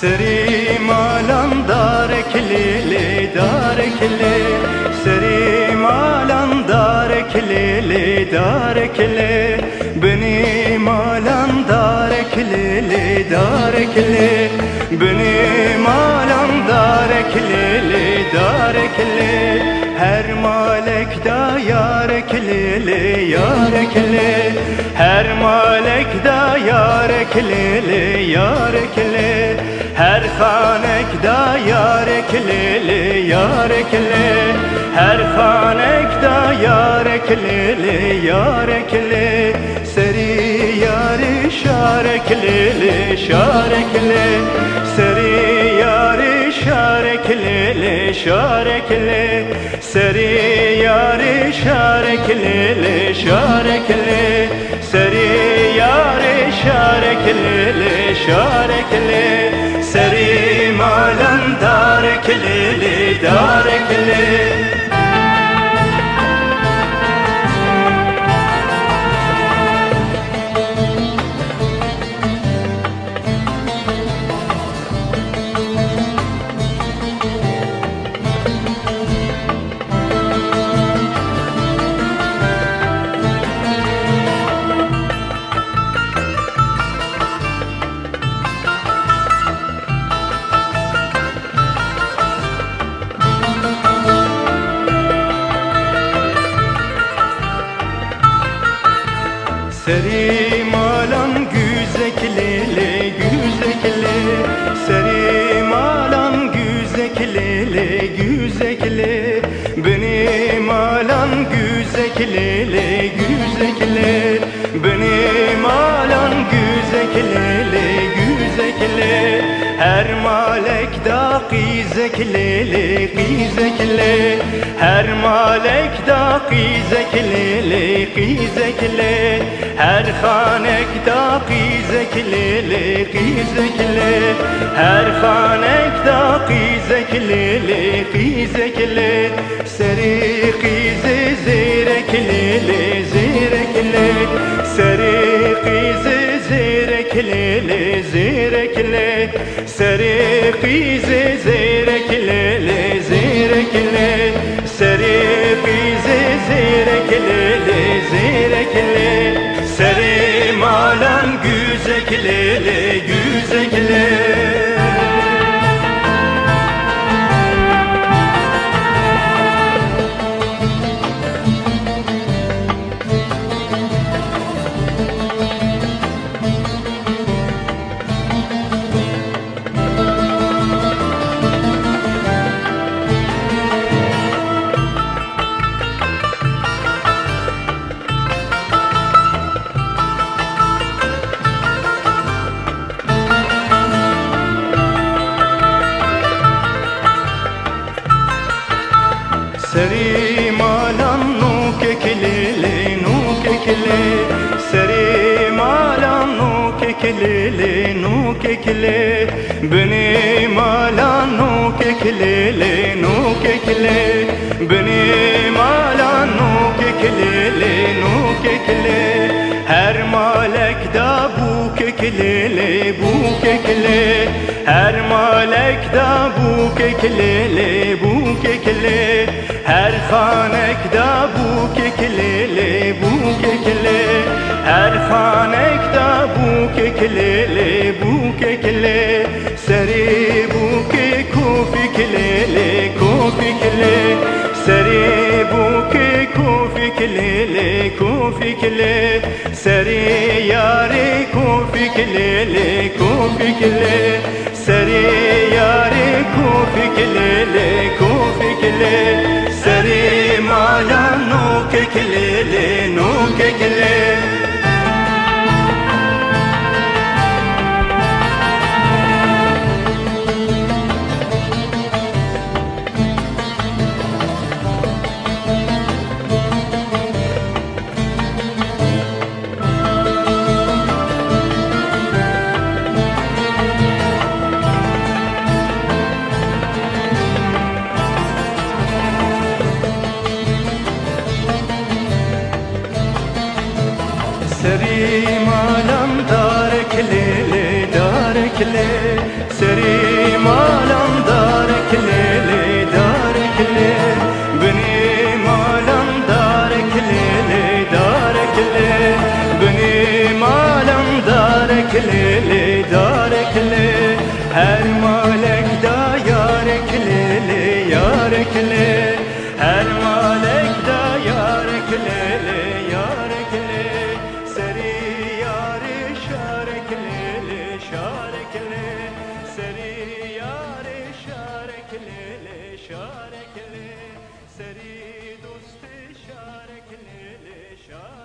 سری مالان دارکلی دارکلی سری مالان دارکلی دارکلی بنی مالان دارکلی دارکلی بنی مالان دارکلی دارکلی her malek da yareklili yarekli Her malek da yareklili yarekli her hanek da yareklili yarekli Her hanek da yareklili yarekli Seri yari şareklili şarekli Seri yari şareklili şarekli Seri yari şareklili şarekli Seri yari şareklili şarekli dareklili darekli Seri malan güzeklili güzekli. Seri malan güzeklili güzekli. Benim alan güzeklili güzekli malek da qizeklili qizekli Her hanek da qizeklili qizekli Her hanek da qizeklili qizekli Seri qize zireklili zirekli Seri qize zireklili zirekli Seri qize zireklili Seri malam nuke kelele nuke kele Seri malam nuke kelele nuke kele Beni malam nuke kelele nuke kele Beni malam nuke kelele nuke kele keklele bu kekle. Her malek da bu keklele bu kekle. Her hanek da bu keklele bu kekle. Her hanek da bu keklele kofiklele kofikle Seri yari kofiklele kofikle Seri yari kofiklele kofikle سری مالم دارکلی دارکلی سری مالم دارک لیلی دارک لی بنی مالم دارک لیلی دارک لی بنی مالم دارک لیلی şarek le seri yare şarek lele şarek le seri dost şarek lele şarek le